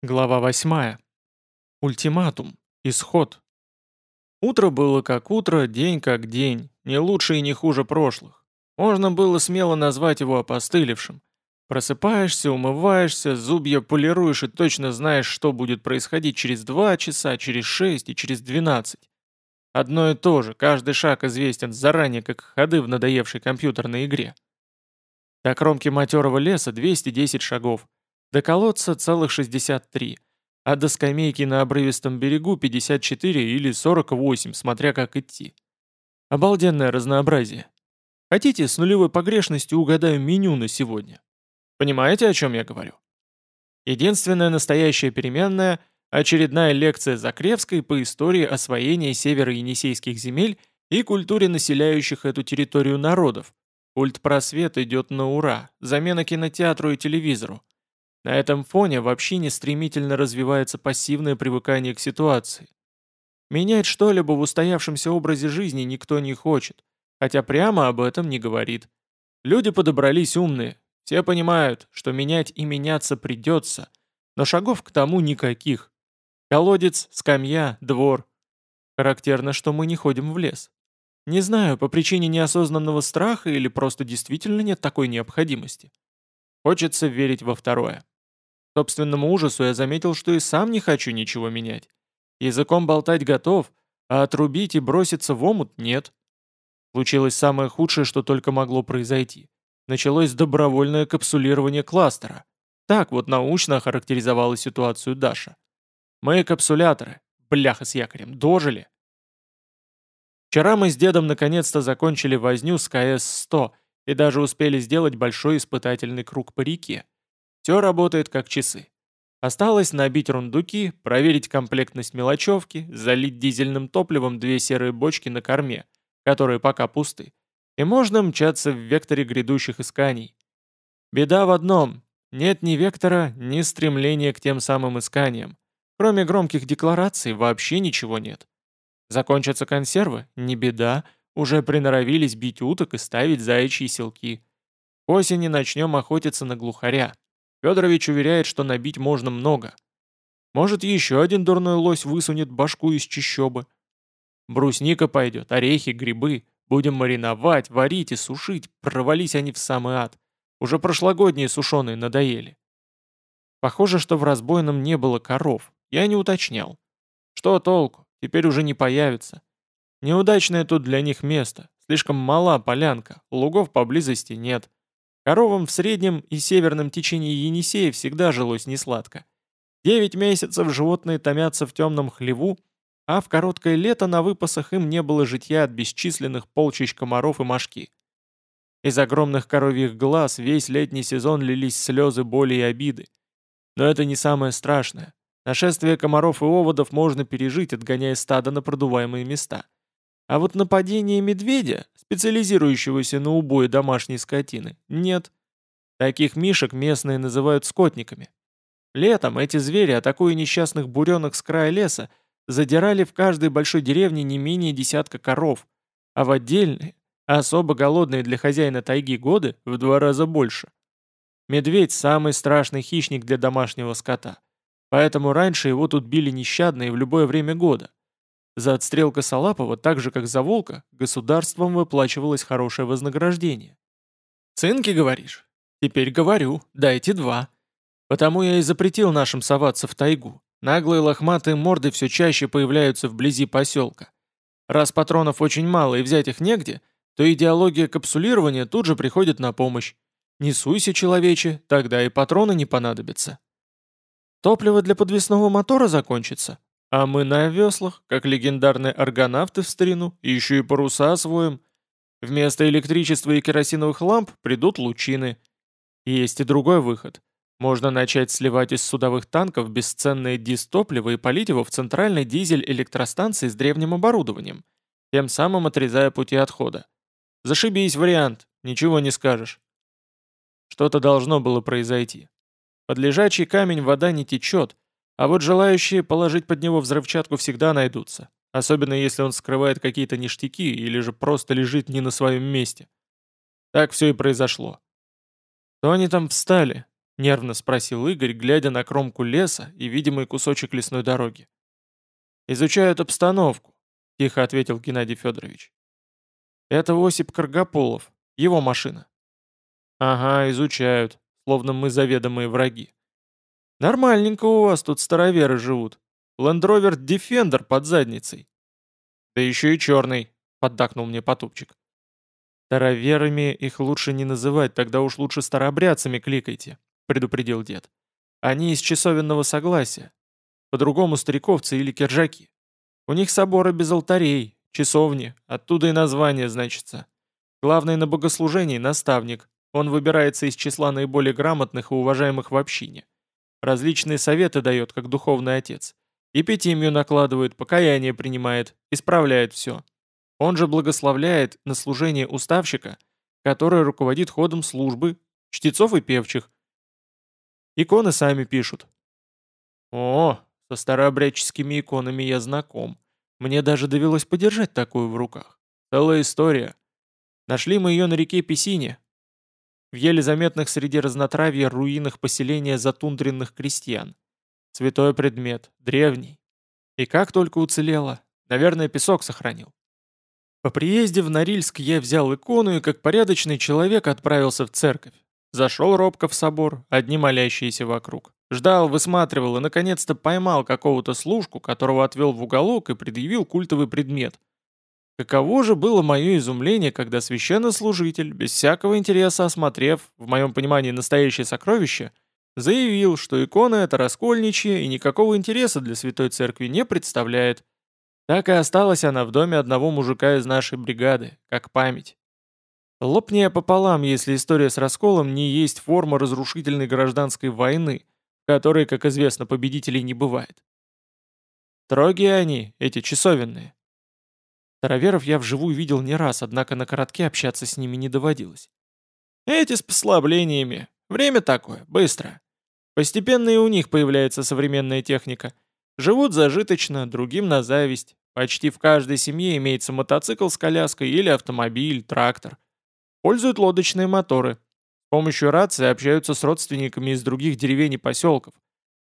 Глава 8. Ультиматум. Исход. Утро было как утро, день как день, не лучше и не хуже прошлых. Можно было смело назвать его опостылевшим. Просыпаешься, умываешься, зубья полируешь и точно знаешь, что будет происходить через два часа, через шесть и через двенадцать. Одно и то же, каждый шаг известен заранее, как ходы в надоевшей компьютерной игре. До кромки матерого леса 210 шагов – до колодца целых 63, а до скамейки на обрывистом берегу 54 или 48, смотря как идти. Обалденное разнообразие. Хотите, с нулевой погрешностью угадаю меню на сегодня? Понимаете, о чем я говорю? Единственная настоящая переменная – очередная лекция Закревской по истории освоения северо-енисейских земель и культуре населяющих эту территорию народов. Культ-просвет идет на ура, замена кинотеатру и телевизору. На этом фоне в общине стремительно развивается пассивное привыкание к ситуации. Менять что-либо в устоявшемся образе жизни никто не хочет, хотя прямо об этом не говорит. Люди подобрались умные, все понимают, что менять и меняться придется, но шагов к тому никаких. Колодец, скамья, двор. Характерно, что мы не ходим в лес. Не знаю, по причине неосознанного страха или просто действительно нет такой необходимости. Хочется верить во второе. Собственному ужасу я заметил, что и сам не хочу ничего менять. Языком болтать готов, а отрубить и броситься в омут нет. Случилось самое худшее, что только могло произойти. Началось добровольное капсулирование кластера. Так вот научно охарактеризовала ситуацию Даша. Мы капсуляторы, бляха с якорем, дожили. Вчера мы с дедом наконец-то закончили возню с КС-100 и даже успели сделать большой испытательный круг по реке. Все работает как часы. Осталось набить рундуки, проверить комплектность мелочевки, залить дизельным топливом две серые бочки на корме, которые пока пусты, и можно мчаться в векторе грядущих исканий. Беда в одном – нет ни вектора, ни стремления к тем самым исканиям. Кроме громких деклараций вообще ничего нет. Закончатся консервы – не беда – уже приноровились бить уток и ставить заячьи селки. К осени начнем охотиться на глухаря. Федорович уверяет, что набить можно много. Может, еще один дурной лось высунет башку из чищобы. Брусника пойдет, орехи, грибы. Будем мариновать, варить и сушить. Провались они в самый ад. Уже прошлогодние сушеные надоели. Похоже, что в разбойном не было коров. Я не уточнял. Что толку? Теперь уже не появится. Неудачное тут для них место. Слишком мала полянка, лугов поблизости нет. Коровам в среднем и северном течении Енисея всегда жилось несладко. Девять месяцев животные томятся в темном хлеву, а в короткое лето на выпасах им не было житья от бесчисленных полчищ комаров и мошки. Из огромных коровьих глаз весь летний сезон лились слезы боли и обиды. Но это не самое страшное. Нашествие комаров и оводов можно пережить, отгоняя стадо на продуваемые места. А вот нападение медведя, специализирующегося на убое домашней скотины, нет. Таких мишек местные называют скотниками. Летом эти звери, атакуя несчастных буренок с края леса, задирали в каждой большой деревне не менее десятка коров, а в отдельные, особо голодные для хозяина тайги годы, в два раза больше. Медведь – самый страшный хищник для домашнего скота. Поэтому раньше его тут били нещадно и в любое время года. За отстрел Косолапова, так же как за Волка, государством выплачивалось хорошее вознаграждение. «Цинки, говоришь? Теперь говорю, дайте два. Потому я и запретил нашим соваться в тайгу. Наглые лохматые морды все чаще появляются вблизи поселка. Раз патронов очень мало и взять их негде, то идеология капсулирования тут же приходит на помощь. Не суйся, человече, тогда и патроны не понадобятся. Топливо для подвесного мотора закончится, а мы на веслах, как легендарные аргонавты в старину, еще и паруса освоим. Вместо электричества и керосиновых ламп придут лучины. Есть и другой выход. Можно начать сливать из судовых танков бесценное дистопливо и полить его в центральный дизель электростанции с древним оборудованием, тем самым отрезая пути отхода. Зашибись вариант, ничего не скажешь. Что-то должно было произойти. Под лежачий камень вода не течет, а вот желающие положить под него взрывчатку всегда найдутся, особенно если он скрывает какие-то ништяки или же просто лежит не на своем месте. Так все и произошло. То они там встали? — нервно спросил Игорь, глядя на кромку леса и видимый кусочек лесной дороги. «Изучают обстановку», — тихо ответил Геннадий Федорович. «Это Осип Каргополов, его машина». «Ага, изучают, словно мы заведомые враги». «Нормальненько у вас тут староверы живут. Лендровер Defender под задницей». «Да еще и черный», — поддакнул мне потупчик. «Староверами их лучше не называть, тогда уж лучше старообрядцами кликайте», — предупредил дед. «Они из часовенного согласия. По-другому стариковцы или киржаки. У них соборы без алтарей, часовни, оттуда и название значится. Главный на богослужении — наставник. Он выбирается из числа наиболее грамотных и уважаемых в общине. Различные советы дает, как духовный отец. Эпитимию накладывает, покаяние принимает, исправляет все. Он же благословляет на служение уставщика, который руководит ходом службы, чтецов и певчих. Иконы сами пишут. О, со старообрядческими иконами я знаком. Мне даже довелось подержать такую в руках. Целая история. Нашли мы ее на реке Песине, в еле заметных среди разнотравья руинах поселения затундренных крестьян. Святой предмет, древний. И как только уцелело, наверное, песок сохранил. По приезде в Норильск я взял икону и как порядочный человек отправился в церковь. Зашел робко в собор, одни молящиеся вокруг. Ждал, высматривал и наконец-то поймал какого-то служку, которого отвел в уголок и предъявил культовый предмет. Каково же было мое изумление, когда священнослужитель, без всякого интереса осмотрев, в моем понимании, настоящее сокровище, заявил, что икона эта раскольничья и никакого интереса для Святой Церкви не представляет. Так и осталась она в доме одного мужика из нашей бригады, как память. Лопни пополам, если история с расколом не есть форма разрушительной гражданской войны, которой, как известно, победителей не бывает. Строгие они, эти часовенные. Староверов я вживую видел не раз, однако на коротке общаться с ними не доводилось. Эти с послаблениями. Время такое, быстро. Постепенно и у них появляется современная техника. Живут зажиточно, другим на зависть. Почти в каждой семье имеется мотоцикл с коляской или автомобиль, трактор. Пользуют лодочные моторы. С помощью рации общаются с родственниками из других деревень и поселков.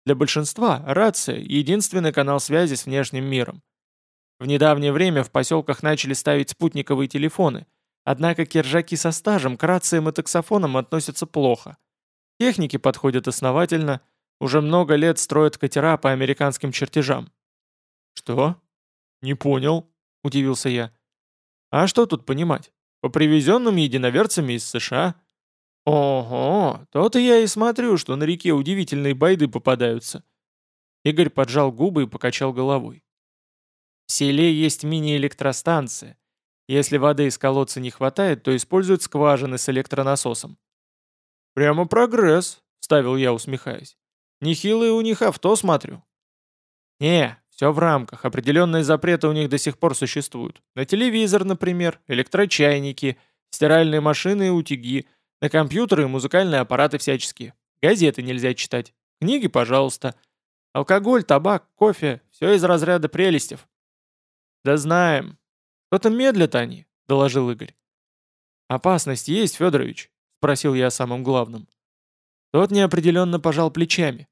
Для большинства рация – единственный канал связи с внешним миром. В недавнее время в поселках начали ставить спутниковые телефоны, однако киржаки со стажем к рациям и таксофонам относятся плохо. Техники подходят основательно, уже много лет строят катера по американским чертежам. «Что?» «Не понял», — удивился я. «А что тут понимать? По привезенным единоверцами из США?» «Ого, то-то я и смотрю, что на реке удивительные байды попадаются». Игорь поджал губы и покачал головой. В селе есть мини-электростанция. Если воды из колодца не хватает, то используют скважины с электронасосом. «Прямо прогресс», — ставил я, усмехаясь. «Нехилые у них авто, смотрю». «Не, все в рамках, определенные запреты у них до сих пор существуют. На телевизор, например, электрочайники, стиральные машины и утюги, на компьютеры и музыкальные аппараты всяческие. Газеты нельзя читать. Книги, пожалуйста. Алкоголь, табак, кофе – все из разряда прелестев. «Да знаем. Что-то медлят они», — доложил Игорь. «Опасность есть, Федорович?» — спросил я о самом главном. Тот неопределенно пожал плечами.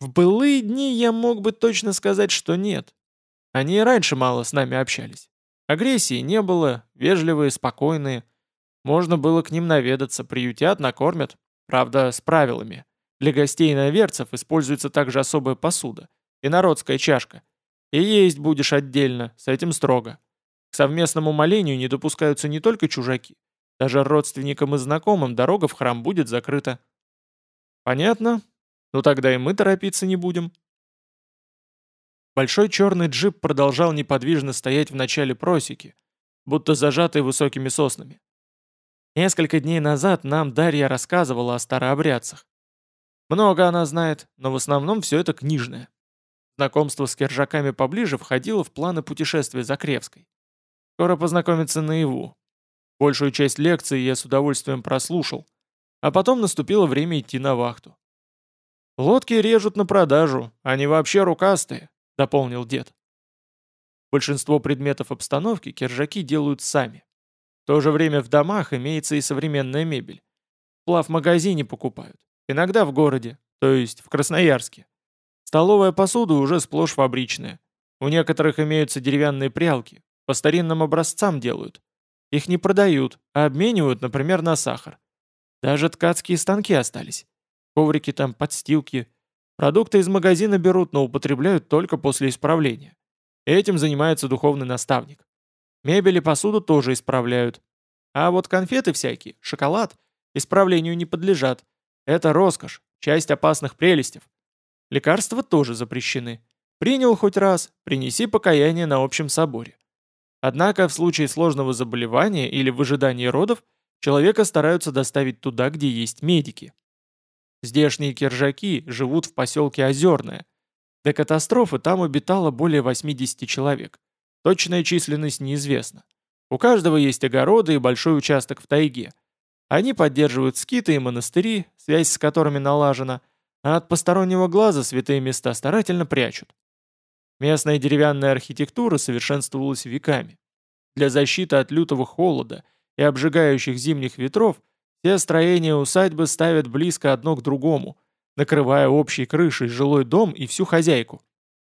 В былые дни я мог бы точно сказать, что нет. Они и раньше мало с нами общались. Агрессии не было, вежливые, спокойные. Можно было к ним наведаться, приютят, накормят. Правда, с правилами. Для гостей иноверцев используется также особая посуда. Инородская чашка. И есть будешь отдельно, с этим строго. К совместному молению не допускаются не только чужаки. Даже родственникам и знакомым дорога в храм будет закрыта. Понятно? Ну тогда и мы торопиться не будем. Большой черный джип продолжал неподвижно стоять в начале просеки, будто зажатый высокими соснами. Несколько дней назад нам Дарья рассказывала о старообрядцах. Много она знает, но в основном все это книжное. Знакомство с киржаками поближе входило в планы путешествия за Кревской. Скоро познакомиться наяву. Большую часть лекции я с удовольствием прослушал, а потом наступило время идти на вахту. «Лодки режут на продажу, они вообще рукастые», — дополнил дед. Большинство предметов обстановки киржаки делают сами. В то же время в домах имеется и современная мебель. Плав в магазине покупают. Иногда в городе, то есть в Красноярске. Столовая посуда уже сплошь фабричная. У некоторых имеются деревянные прялки. По старинным образцам делают. Их не продают, а обменивают, например, на сахар. Даже ткацкие станки остались. Коврики там, подстилки. Продукты из магазина берут, но употребляют только после исправления. Этим занимается духовный наставник. Мебель и посуду тоже исправляют. А вот конфеты всякие, шоколад, исправлению не подлежат. Это роскошь, часть опасных прелестей. Лекарства тоже запрещены. Принял хоть раз, принеси покаяние на общем соборе. Однако в случае сложного заболевания или в ожидании родов человека стараются доставить туда, где есть медики. Здешние киржаки живут в поселке Озерное. До катастрофы там обитало более 80 человек. Точная численность неизвестна. У каждого есть огороды и большой участок в тайге. Они поддерживают скиты и монастыри, связь с которыми налажена, а от постороннего глаза святые места старательно прячут. Местная деревянная архитектура совершенствовалась веками. Для защиты от лютого холода и обжигающих зимних ветров все строения усадьбы ставят близко одно к другому, накрывая общей крышей жилой дом и всю хозяйку.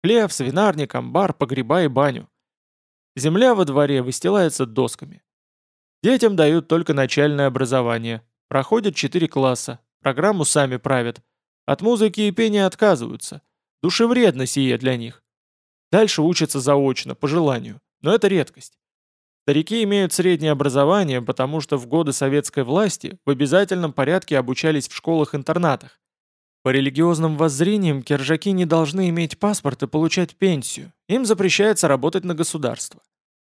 Хлев, свинарник, амбар, погреба и баню. Земля во дворе выстилается досками. Детям дают только начальное образование. Проходят 4 класса, программу сами правят. От музыки и пения отказываются. Душевредно сие для них. Дальше учатся заочно, по желанию. Но это редкость. Старики имеют среднее образование, потому что в годы советской власти в обязательном порядке обучались в школах-интернатах. По религиозным воззрениям киржаки не должны иметь паспорт и получать пенсию. Им запрещается работать на государство.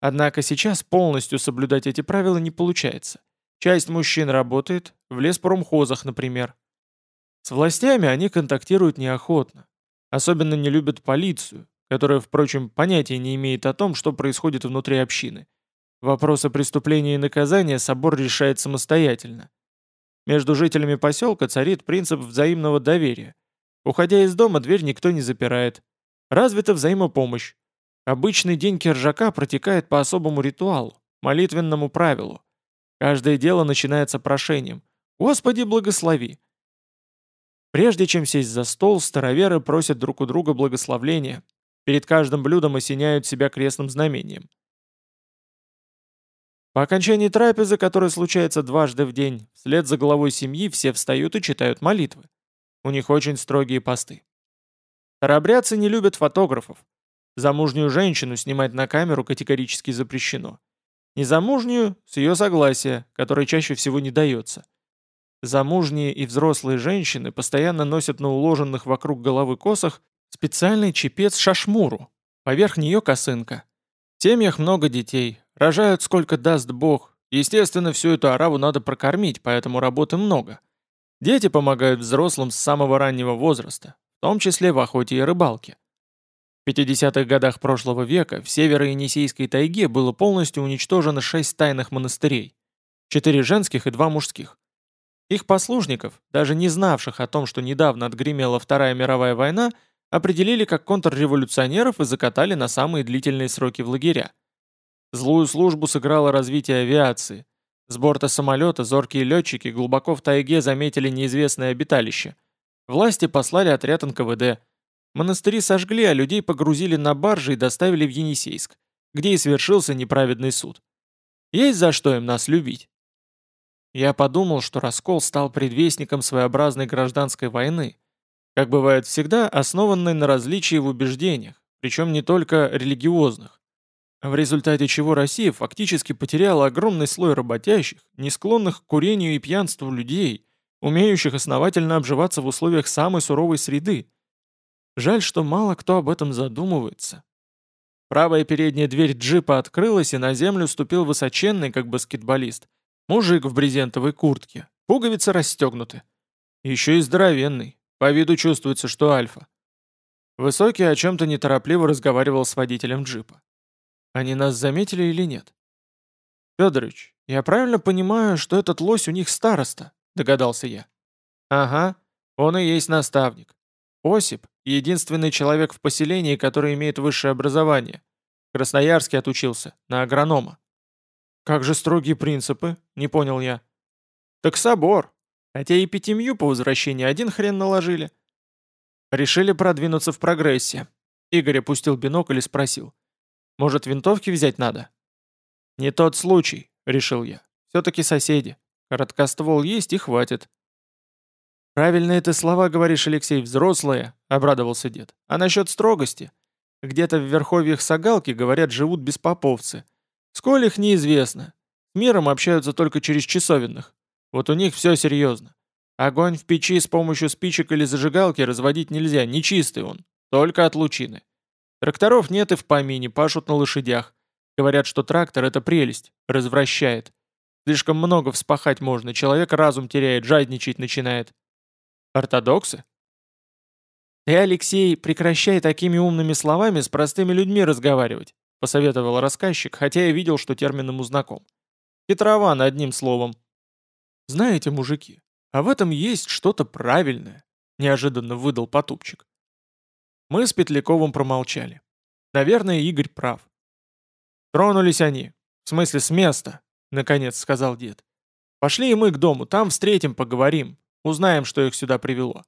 Однако сейчас полностью соблюдать эти правила не получается. Часть мужчин работает, в леспромхозах, например. С властями они контактируют неохотно. Особенно не любят полицию, которая, впрочем, понятия не имеет о том, что происходит внутри общины. Вопросы преступления и наказания собор решает самостоятельно. Между жителями поселка царит принцип взаимного доверия. Уходя из дома, дверь никто не запирает. Развита взаимопомощь. Обычный день киржака протекает по особому ритуалу, молитвенному правилу. Каждое дело начинается прошением «Господи, благослови!» Прежде чем сесть за стол, староверы просят друг у друга благословления, Перед каждым блюдом осеняют себя крестным знамением. По окончании трапезы, которая случается дважды в день, вслед за головой семьи все встают и читают молитвы. У них очень строгие посты. Старообрядцы не любят фотографов. Замужнюю женщину снимать на камеру категорически запрещено. Незамужнюю – с ее согласия, которое чаще всего не дается. Замужние и взрослые женщины постоянно носят на уложенных вокруг головы косах Специальный чепец шашмуру. Поверх нее косынка. В семьях много детей. Рожают сколько даст Бог. Естественно, всю эту ораву надо прокормить, поэтому работы много. Дети помогают взрослым с самого раннего возраста, в том числе в охоте и рыбалке. В 50-х годах прошлого века в северо-енисейской тайге было полностью уничтожено шесть тайных монастырей. Четыре женских и два мужских. Их послушников, даже не знавших о том, что недавно отгремела Вторая мировая война, определили как контрреволюционеров и закатали на самые длительные сроки в лагеря. Злую службу сыграло развитие авиации. С борта самолета зоркие летчики глубоко в тайге заметили неизвестное обиталище. Власти послали отряд НКВД. Монастыри сожгли, а людей погрузили на баржи и доставили в Енисейск, где и свершился неправедный суд. Есть за что им нас любить. Я подумал, что раскол стал предвестником своеобразной гражданской войны, как бывает всегда, основанной на различии в убеждениях, причем не только религиозных, в результате чего Россия фактически потеряла огромный слой работящих, не склонных к курению и пьянству людей, умеющих основательно обживаться в условиях самой суровой среды. Жаль, что мало кто об этом задумывается. Правая передняя дверь джипа открылась, и на землю ступил высоченный, как баскетболист, мужик в брезентовой куртке, пуговицы расстегнуты. Еще и здоровенный, по виду чувствуется, что альфа. Высокий о чем-то неторопливо разговаривал с водителем джипа. Они нас заметили или нет? Федорович, я правильно понимаю, что этот лось у них староста, догадался я. Ага, он и есть наставник. Осип — единственный человек в поселении, который имеет высшее образование. В Красноярске отучился, на агронома. Как же строгие принципы, не понял я. Так собор. Хотя и пятимью по возвращении один хрен наложили. Решили продвинуться в прогрессе. Игорь опустил бинокль и спросил. Может, винтовки взять надо? Не тот случай, решил я. Все-таки соседи. Короткоствол есть и хватит. «Правильные ты слова говоришь, Алексей, взрослые», — обрадовался дед. «А насчет строгости? Где-то в верховьях Сагалки, говорят, живут беспоповцы. Сколь их неизвестно. Миром общаются только через часовенных. Вот у них все серьезно. Огонь в печи с помощью спичек или зажигалки разводить нельзя, нечистый он. Только от лучины. Тракторов нет и в помине, пашут на лошадях. Говорят, что трактор — это прелесть, развращает. Слишком много вспахать можно, человек разум теряет, жадничать начинает. Ортодоксы? Ты, Алексей, прекращай такими умными словами с простыми людьми разговаривать, посоветовал рассказчик, хотя я видел, что термин ему знаком. Хитрован, одним словом. Знаете, мужики, а в этом есть что-то правильное, неожиданно выдал Потупчик. Мы с Петляковым промолчали. Наверное, Игорь прав. Тронулись они. В смысле, с места, наконец сказал дед. Пошли и мы к дому, там встретим, поговорим. Узнаем, что их сюда привело».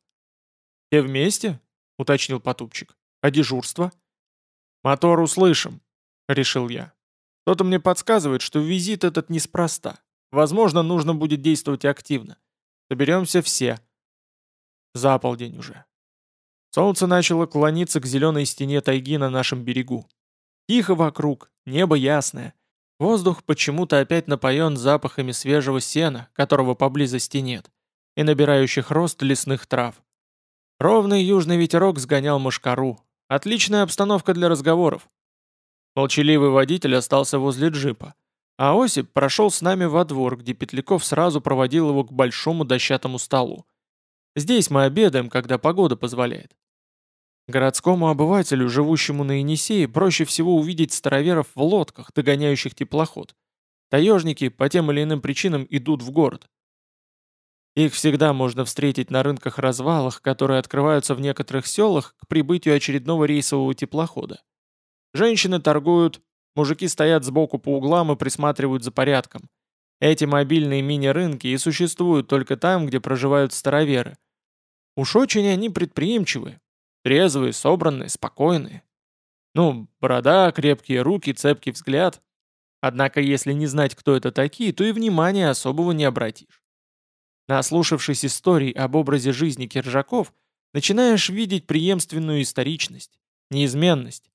«Все вместе?» — уточнил Потупчик. «А дежурство?» «Мотор услышим», — решил я. «Кто-то мне подсказывает, что визит этот неспроста. Возможно, нужно будет действовать активно. Соберемся все». За полдень уже. Солнце начало клониться к зеленой стене тайги на нашем берегу. Тихо вокруг, небо ясное. Воздух почему-то опять напоен запахами свежего сена, которого поблизости нет и набирающих рост лесных трав. Ровный южный ветерок сгонял мошкару. Отличная обстановка для разговоров. Молчаливый водитель остался возле джипа, а Осип прошел с нами во двор, где Петляков сразу проводил его к большому дощатому столу. Здесь мы обедаем, когда погода позволяет. Городскому обывателю, живущему на Енисее, проще всего увидеть староверов в лодках, догоняющих теплоход. Таежники по тем или иным причинам идут в город. Их всегда можно встретить на рынках-развалах, которые открываются в некоторых селах к прибытию очередного рейсового теплохода. Женщины торгуют, мужики стоят сбоку по углам и присматривают за порядком. Эти мобильные мини-рынки и существуют только там, где проживают староверы. Уж очень они предприимчивые, трезвые, собранные, спокойные. Ну, борода, крепкие руки, цепкий взгляд. Однако, если не знать, кто это такие, то и внимания особого не обратишь. Наслушавшись историй об образе жизни киржаков, начинаешь видеть преемственную историчность, неизменность.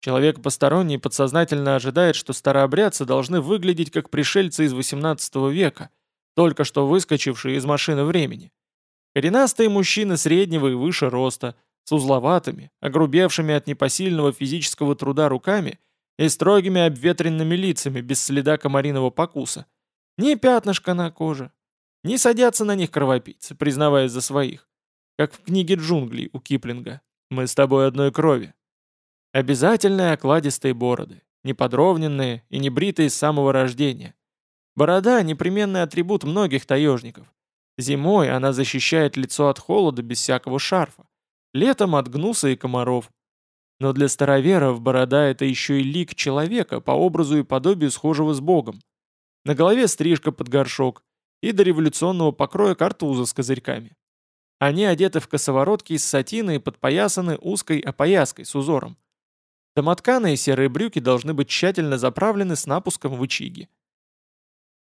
Человек посторонний подсознательно ожидает, что старообрядцы должны выглядеть как пришельцы из XVIII века, только что выскочившие из машины времени. Коренастые мужчины среднего и выше роста, с узловатыми, огрубевшими от непосильного физического труда руками и строгими обветренными лицами без следа комариного покуса. Ни пятнышка на коже, не садятся на них кровопийцы, признаваясь за своих. Как в книге джунглей у Киплинга. Мы с тобой одной крови. Обязательные окладистые бороды, неподровненные и не бритые с самого рождения. Борода – непременный атрибут многих таежников. Зимой она защищает лицо от холода без всякого шарфа, летом от гнуса и комаров. Но для староверов борода – это еще и лик человека по образу и подобию схожего с Богом. На голове стрижка под горшок, и до революционного покроя картуза с козырьками. Они одеты в косоворотки из сатины и подпоясаны узкой опояской с узором. Домотканые серые брюки должны быть тщательно заправлены с напуском в ичиги.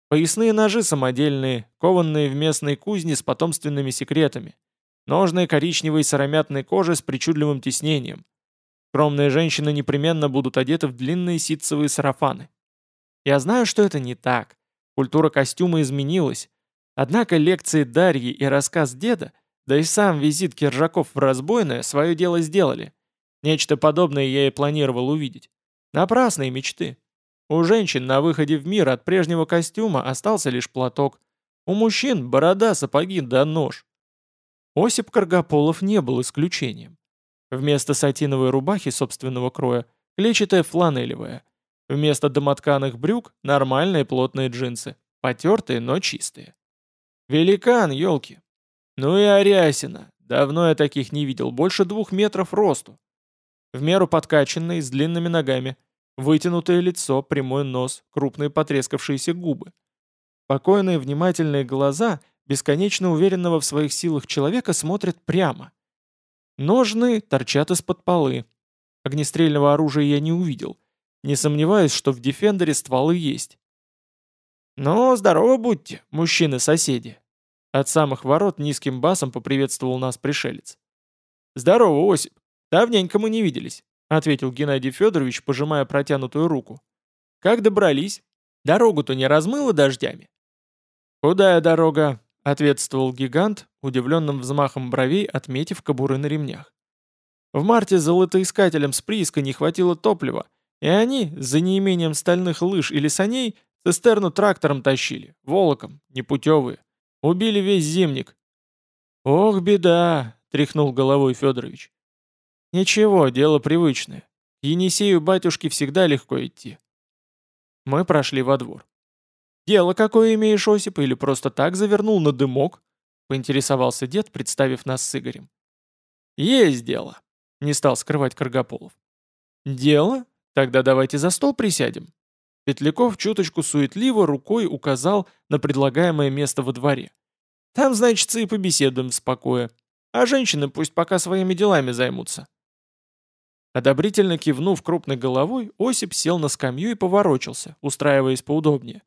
Поясные ножи самодельные, кованные в местной кузне с потомственными секретами. Ножные коричневой сыромятной кожи с причудливым тиснением. Скромные женщины непременно будут одеты в длинные ситцевые сарафаны. Я знаю, что это не так. Культура костюма изменилась. Однако лекции Дарьи и рассказ деда, да и сам визит Киржаков в разбойное, свое дело сделали. Нечто подобное я и планировал увидеть. Напрасные мечты. У женщин на выходе в мир от прежнего костюма остался лишь платок. У мужчин борода, сапоги да нож. Осип Каргополов не был исключением. Вместо сатиновой рубахи собственного кроя – клетчатая фланелевая – Вместо домотканых брюк – нормальные плотные джинсы. Потертые, но чистые. Великан, елки. Ну и Арясина. Давно я таких не видел. Больше двух метров росту. В меру подкачанный, с длинными ногами. Вытянутое лицо, прямой нос, крупные потрескавшиеся губы. Спокойные внимательные глаза бесконечно уверенного в своих силах человека смотрят прямо. Ножны торчат из-под полы. Огнестрельного оружия я не увидел. Не сомневаюсь, что в Дефендере стволы есть. «Ну, здорово будьте, мужчины-соседи!» От самых ворот низким басом поприветствовал нас пришелец. «Здорово, Осип! Давненько мы не виделись», — ответил Геннадий Федорович, пожимая протянутую руку. «Как добрались? Дорогу-то не размыло дождями?» «Худая дорога», — ответствовал гигант, удивленным взмахом бровей, отметив кобуры на ремнях. В марте золотоискателям с прииска не хватило топлива, и они, за неимением стальных лыж или саней, цистерну трактором тащили, волоком, непутевые. Убили весь зимник. «Ох, беда!» — тряхнул головой Федорович. «Ничего, дело привычное. Енисею батюшке всегда легко идти». Мы прошли во двор. «Дело какое имеешь, Осип, или просто так завернул на дымок?» — поинтересовался дед, представив нас с Игорем. «Есть дело», — не стал скрывать Каргополов. «Дело? Тогда давайте за стол присядем». Петляков чуточку суетливо рукой указал на предлагаемое место во дворе. «Там, значит, и побеседуем спокойно. А женщины пусть пока своими делами займутся». Одобрительно кивнув крупной головой, Осип сел на скамью и поворочился, устраиваясь поудобнее.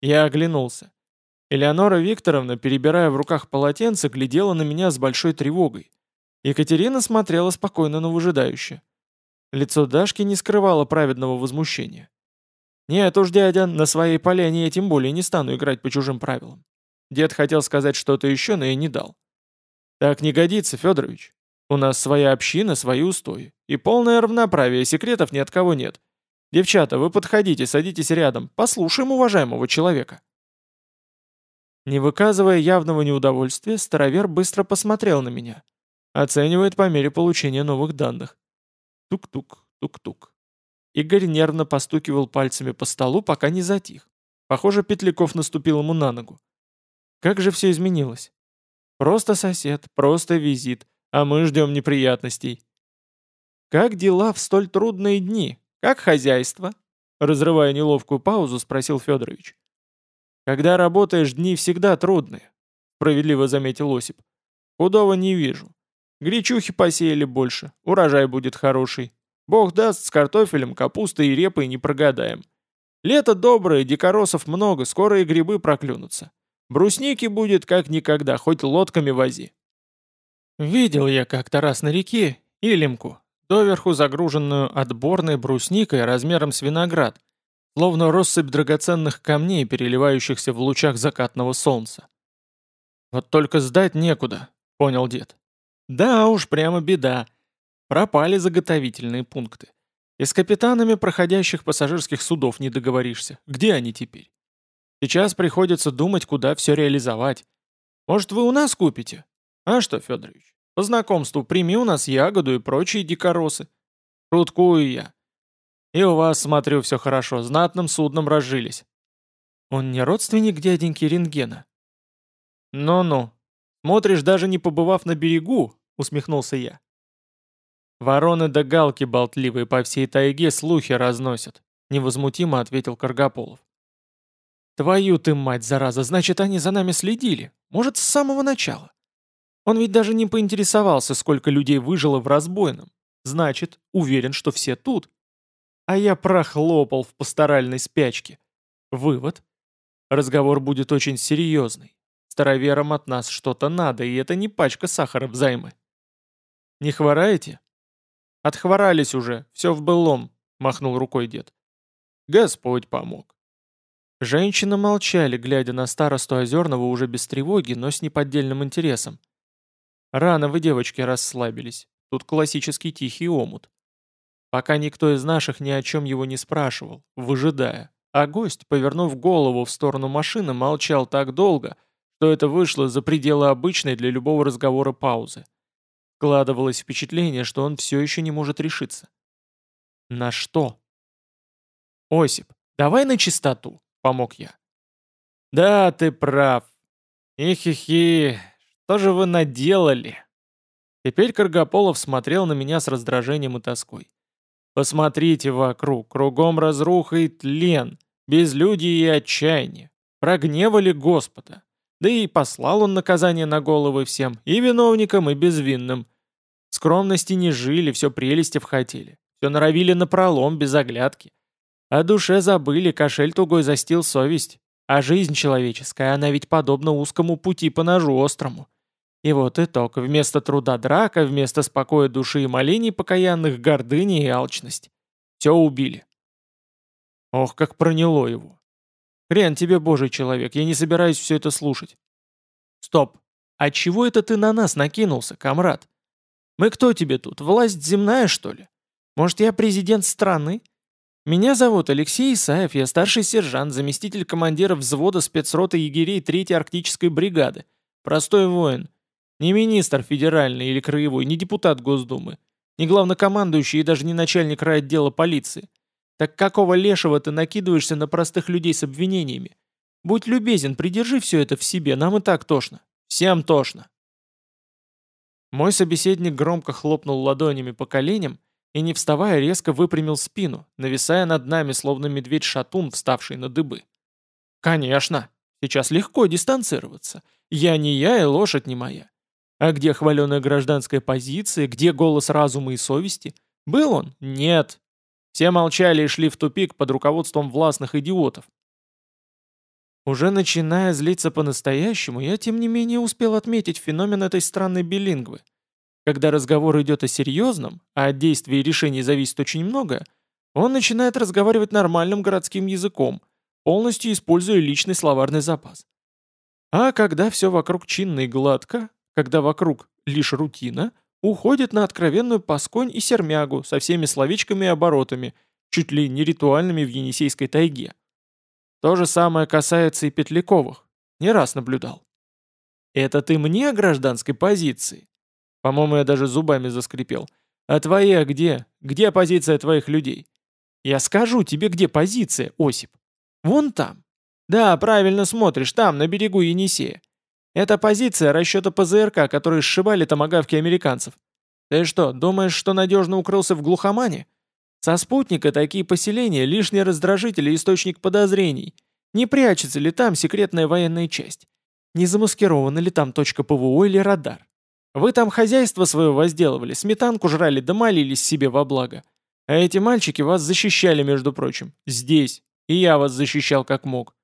Я оглянулся. Элеонора Викторовна, перебирая в руках полотенце, глядела на меня с большой тревогой. Екатерина смотрела спокойно, но выжидающе. Лицо Дашки не скрывало праведного возмущения. «Нет уж, дядя, на своей поляне я тем более не стану играть по чужим правилам». Дед хотел сказать что-то еще, но я не дал. «Так не годится, Федорович. У нас своя община, свои устои. И полное равноправие, секретов ни от кого нет. Девчата, вы подходите, садитесь рядом, послушаем уважаемого человека». Не выказывая явного неудовольствия, старовер быстро посмотрел на меня. Оценивает по мере получения новых данных. Тук-тук, тук-тук. Игорь нервно постукивал пальцами по столу, пока не затих. Похоже, Петляков наступил ему на ногу. Как же все изменилось. Просто сосед, просто визит, а мы ждем неприятностей. Как дела в столь трудные дни? Как хозяйство? Разрывая неловкую паузу, спросил Федорович. Когда работаешь, дни всегда трудные, справедливо заметил Осип. Худого не вижу. Гречухи посеяли больше, урожай будет хороший. Бог даст, с картофелем, капустой и репой не прогадаем. Лето доброе, дикоросов много, скоро и грибы проклюнутся. Брусники будет как никогда, хоть лодками вози. Видел я как-то раз на реке Илемку, доверху загруженную отборной брусникой размером с виноград, словно россыпь драгоценных камней, переливающихся в лучах закатного солнца. «Вот только сдать некуда», — понял дед. «Да уж, прямо беда. Пропали заготовительные пункты. И с капитанами проходящих пассажирских судов не договоришься. Где они теперь? Сейчас приходится думать, куда все реализовать. Может, вы у нас купите? А что, Федорович, по знакомству прими у нас ягоду и прочие дикоросы. Шуткую я. И у вас, смотрю, все хорошо, знатным судном разжились. Он не родственник дяденьки Рентгена? Ну-ну. Смотришь, даже не побывав на берегу, усмехнулся я. Вороны да галки болтливые по всей тайге слухи разносят, невозмутимо ответил Каргополов. Твою ты мать, зараза, значит, они за нами следили. Может, с самого начала. Он ведь даже не поинтересовался, сколько людей выжило в разбойном. Значит, уверен, что все тут. А я прохлопал в пасторальной спячке. Вывод. Разговор будет очень серьезный. Староверам от нас что-то надо, и это не пачка сахара взаймы. Не хвораете? Отхворались уже, все в былом, махнул рукой дед. Господь помог. Женщины молчали, глядя на старосту Озерного уже без тревоги, но с неподдельным интересом. Рано вы, девочки, расслабились. Тут классический тихий омут. Пока никто из наших ни о чем его не спрашивал, выжидая. А гость, повернув голову в сторону машины, молчал так долго, что это вышло за пределы обычной для любого разговора паузы. Складывалось впечатление, что он все еще не может решиться. На что? «Осип, давай на чистоту», — помог я. «Да, ты прав. Ихихи, что же вы наделали?» Теперь Каргополов смотрел на меня с раздражением и тоской. «Посмотрите вокруг, кругом разруха и тлен, безлюдие и отчаяние. Прогневали Господа. Да и послал он наказание на головы всем, и виновникам, и безвинным. Скромности не жили, все прелести вхотели. Все норовили на пролом, без оглядки. О душе забыли, кошель тугой застил совесть. А жизнь человеческая, она ведь подобна узкому пути по ножу острому. И вот итог. Вместо труда драка, вместо спокоя души и молений покаянных гордыни и алчность. Все убили. Ох, как проняло его. Хрен тебе, божий человек, я не собираюсь все это слушать. Стоп. А чего это ты на нас накинулся, комрад? Мы кто тебе тут, власть земная, что ли? Может, я президент страны? Меня зовут Алексей Исаев, я старший сержант, заместитель командира взвода спецроты егерей 3-й арктической бригады. Простой воин. Не министр федеральный или краевой, не депутат Госдумы, не главнокомандующий и даже не начальник райотдела полиции. Так какого лешего ты накидываешься на простых людей с обвинениями? Будь любезен, придержи все это в себе, нам и так тошно. Всем тошно. Мой собеседник громко хлопнул ладонями по коленям и, не вставая, резко выпрямил спину, нависая над нами, словно медведь-шатун, вставший на дыбы. «Конечно! Сейчас легко дистанцироваться. Я не я и лошадь не моя. А где хваленая гражданская позиция, где голос разума и совести? Был он? Нет. Все молчали и шли в тупик под руководством властных идиотов. Уже начиная злиться по-настоящему, я тем не менее успел отметить феномен этой странной билингвы. Когда разговор идет о серьезном, а от действий и решений зависит очень многое, он начинает разговаривать нормальным городским языком, полностью используя личный словарный запас. А когда все вокруг чинно и гладко, когда вокруг лишь рутина, уходит на откровенную пасконь и сермягу со всеми словечками и оборотами, чуть ли не ритуальными в Енисейской тайге. То же самое касается и Петляковых. Не раз наблюдал. Это ты мне о гражданской позиции? По-моему, я даже зубами заскрипел. А твоя где? Где позиция твоих людей? Я скажу тебе, где позиция, Осип. Вон там. Да, правильно смотришь, там, на берегу Енисея. Это позиция расчета ПЗРК, которые сшибали томогавки американцев. Ты что, думаешь, что надежно укрылся в глухомане? Со спутника такие поселения – лишний раздражитель и источник подозрений. Не прячется ли там секретная военная часть? Не замаскирована ли там точка ПВО или радар? Вы там хозяйство свое возделывали, сметанку жрали да молились себе во благо. А эти мальчики вас защищали, между прочим, здесь. И я вас защищал как мог.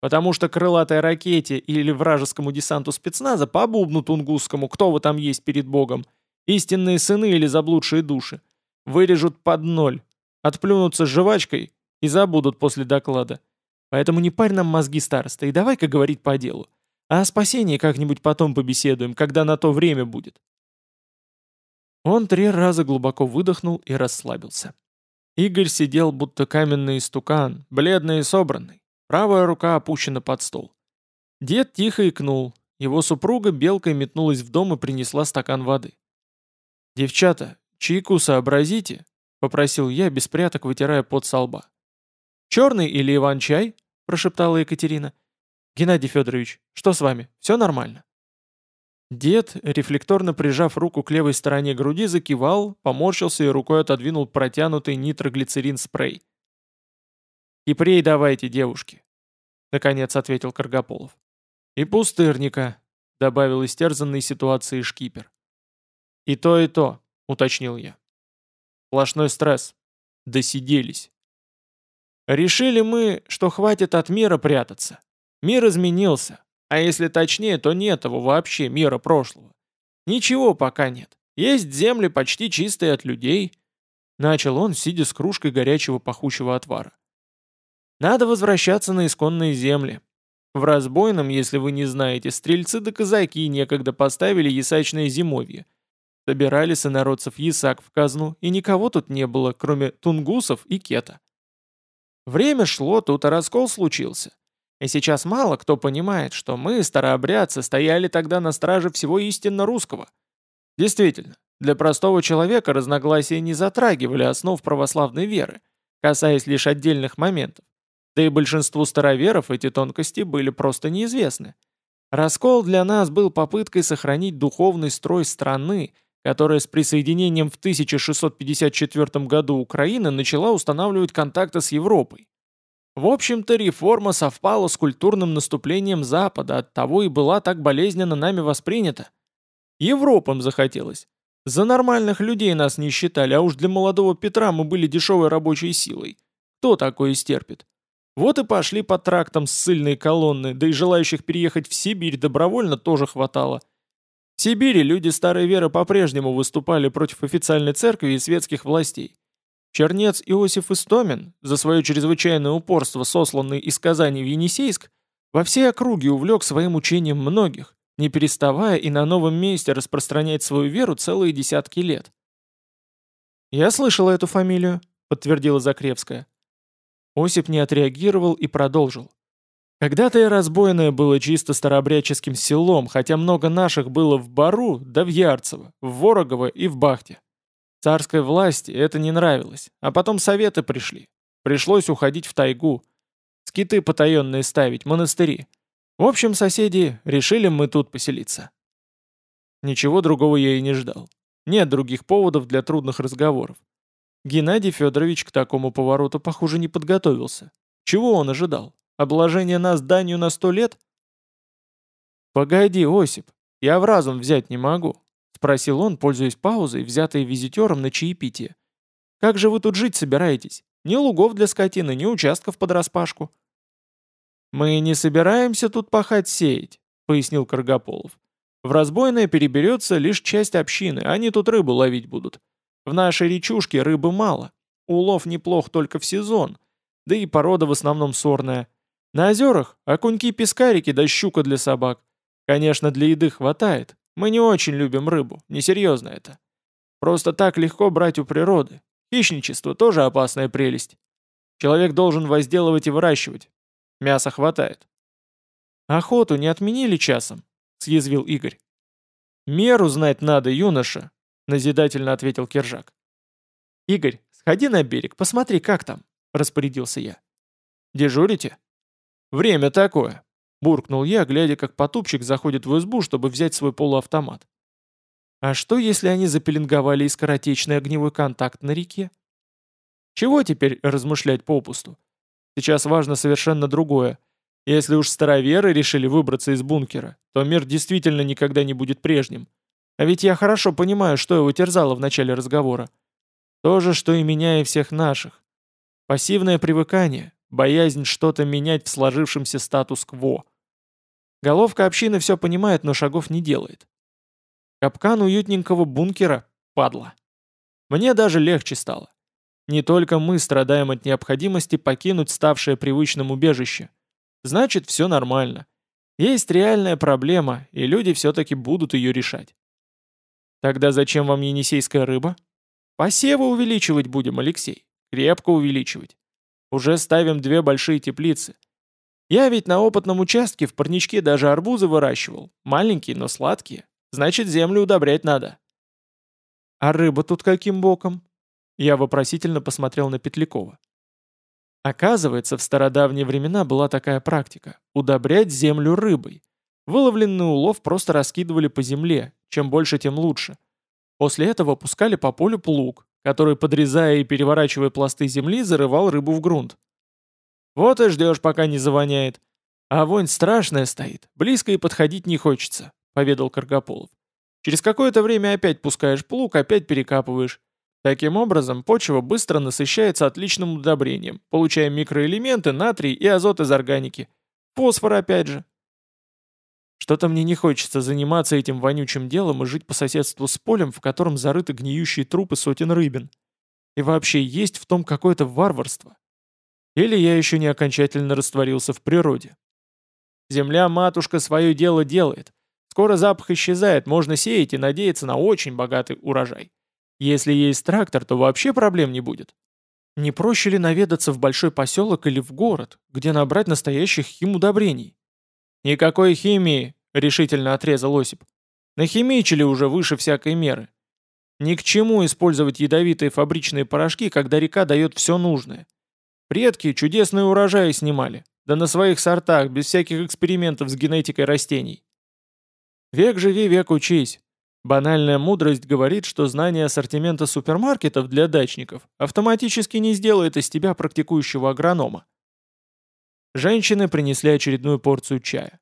Потому что крылатой ракете или вражескому десанту спецназа по бубну тунгусскому, кто вы там есть перед богом, истинные сыны или заблудшие души, вырежут под ноль, отплюнутся жвачкой и забудут после доклада. Поэтому не парь нам мозги, староста, и давай-ка говорить по делу. А о спасении как-нибудь потом побеседуем, когда на то время будет. Он три раза глубоко выдохнул и расслабился. Игорь сидел будто каменный истукан, бледный и собранный. Правая рука опущена под стол. Дед тихо икнул. Его супруга белкой метнулась в дом и принесла стакан воды. «Девчата, чайку сообразите?» — попросил я, без пряток вытирая пот со лба. «Черный или Иван-чай?» — прошептала Екатерина. «Геннадий Федорович, что с вами? Все нормально?» Дед, рефлекторно прижав руку к левой стороне груди, закивал, поморщился и рукой отодвинул протянутый нитроглицерин-спрей. «Кипрей давайте, девушки», — наконец ответил Каргополов. «И пустырника», — добавил истерзанной ситуации шкипер. «И то, и то», — уточнил я. «Сплошной стресс. Досиделись». Решили мы, что хватит от мира прятаться. Мир изменился. А если точнее, то нет его вообще, мира прошлого. Ничего пока нет. Есть земли почти чистые от людей. Начал он, сидя с кружкой горячего пахучего отвара. Надо возвращаться на исконные земли. В разбойном, если вы не знаете, стрельцы да казаки некогда поставили ясачное зимовье. Собирали инородцев ясак в казну, и никого тут не было, кроме тунгусов и кета. Время шло, тут и раскол случился. И сейчас мало кто понимает, что мы, старообрядцы, стояли тогда на страже всего истинно русского. Действительно, для простого человека разногласия не затрагивали основ православной веры, касаясь лишь отдельных моментов. Да и большинству староверов эти тонкости были просто неизвестны. Раскол для нас был попыткой сохранить духовный строй страны, которая с присоединением в 1654 году Украины начала устанавливать контакты с Европой. В общем-то, реформа совпала с культурным наступлением Запада, оттого и была так болезненно нами воспринята. Европам захотелось. За нормальных людей нас не считали, а уж для молодого Петра мы были дешевой рабочей силой. Кто такое стерпит? Вот и пошли по трактам ссыльные колонны, да и желающих переехать в Сибирь добровольно тоже хватало. В Сибири люди старой веры по-прежнему выступали против официальной церкви и светских властей. Чернец Иосиф Истомин, за свое чрезвычайное упорство, сосланный из Казани в Енисейск, во всей округе увлек своим учением многих, не переставая и на новом месте распространять свою веру целые десятки лет. «Я слышала эту фамилию», — подтвердила Закревская. Осип не отреагировал и продолжил. Когда-то и разбойное было чисто старообрядческим селом, хотя много наших было в Бару, да в Ярцево, в Ворогово и в Бахте. Царской власти это не нравилось, а потом советы пришли. Пришлось уходить в тайгу. Скиты потаенные ставить, монастыри. В общем, соседи, решили мы тут поселиться. Ничего другого я и не ждал. Нет других поводов для трудных разговоров. Геннадий Федорович к такому повороту, похоже, не подготовился. Чего он ожидал? Обложение нас данью на сто лет? «Погоди, Осип, я в разум взять не могу», — спросил он, пользуясь паузой, взятой визитером на чаепитие. «Как же вы тут жить собираетесь? Ни лугов для скотины, ни участков под распашку». «Мы не собираемся тут пахать-сеять», — пояснил Каргополов. «В разбойное переберется лишь часть общины, они тут рыбу ловить будут. В нашей речушке рыбы мало, улов неплох только в сезон, да и порода в основном сорная. На озерах окуньки-пескарики да щука для собак. Конечно, для еды хватает. Мы не очень любим рыбу, несерьезно это. Просто так легко брать у природы. Хищничество тоже опасная прелесть. Человек должен возделывать и выращивать, Мяса хватает. Охоту не отменили часом, съязвил Игорь. Меру знать надо, юноша, назидательно ответил Кержак. Игорь, сходи на берег, посмотри, как там, распорядился я. Дежурите? Время такое, буркнул я, глядя, как потупчик заходит в избу, чтобы взять свой полуавтомат. А что, если они запеленговали и скоротечный огневой контакт на реке? Чего теперь размышлять попусту? Сейчас важно совершенно другое. Если уж староверы решили выбраться из бункера, то мир действительно никогда не будет прежним. А ведь я хорошо понимаю, что его терзало в начале разговора. То же, что и меня и всех наших. Пассивное привыкание, боязнь что-то менять в сложившемся статус-кво. Головка общины все понимает, но шагов не делает. Капкан уютненького бункера — падла. Мне даже легче стало. Не только мы страдаем от необходимости покинуть ставшее привычным убежище. Значит, все нормально. Есть реальная проблема, и люди все-таки будут ее решать. Тогда зачем вам енисейская рыба? Посевы увеличивать будем, Алексей. Крепко увеличивать. Уже ставим две большие теплицы. Я ведь на опытном участке в парничке даже арбузы выращивал. Маленькие, но сладкие. Значит, землю удобрять надо. А рыба тут каким боком? Я вопросительно посмотрел на Петлякова. Оказывается, в стародавние времена была такая практика – удобрять землю рыбой. Выловленный улов просто раскидывали по земле, чем больше, тем лучше. После этого пускали по полю плуг, который, подрезая и переворачивая пласты земли, зарывал рыбу в грунт. Вот и ждешь, пока не завоняет. А вонь страшная стоит, близко и подходить не хочется, поведал Каргополов. Через какое-то время опять пускаешь плуг, опять перекапываешь. Таким образом, почва быстро насыщается отличным удобрением, получая микроэлементы, натрий и азот из органики. Фосфор опять же. Что-то мне не хочется заниматься этим вонючим делом и жить по соседству с полем, в котором зарыты гниющие трупы сотен рыбин. И вообще есть в том какое-то варварство. Или я еще не окончательно растворился в природе. Земля-матушка свое дело делает. Скоро запах исчезает, можно сеять и надеяться на очень богатый урожай. Если есть трактор, то вообще проблем не будет. Не проще ли наведаться в большой поселок или в город, где набрать настоящих химудобрений? «Никакой химии!» — решительно отрезал Осип. «Нахимичили уже выше всякой меры. Ни к чему использовать ядовитые фабричные порошки, когда река дает все нужное. Предки чудесные урожаи снимали, да на своих сортах, без всяких экспериментов с генетикой растений. Век живи, век учись. Банальная мудрость говорит, что знание ассортимента супермаркетов для дачников автоматически не сделает из тебя практикующего агронома. Женщины принесли очередную порцию чая.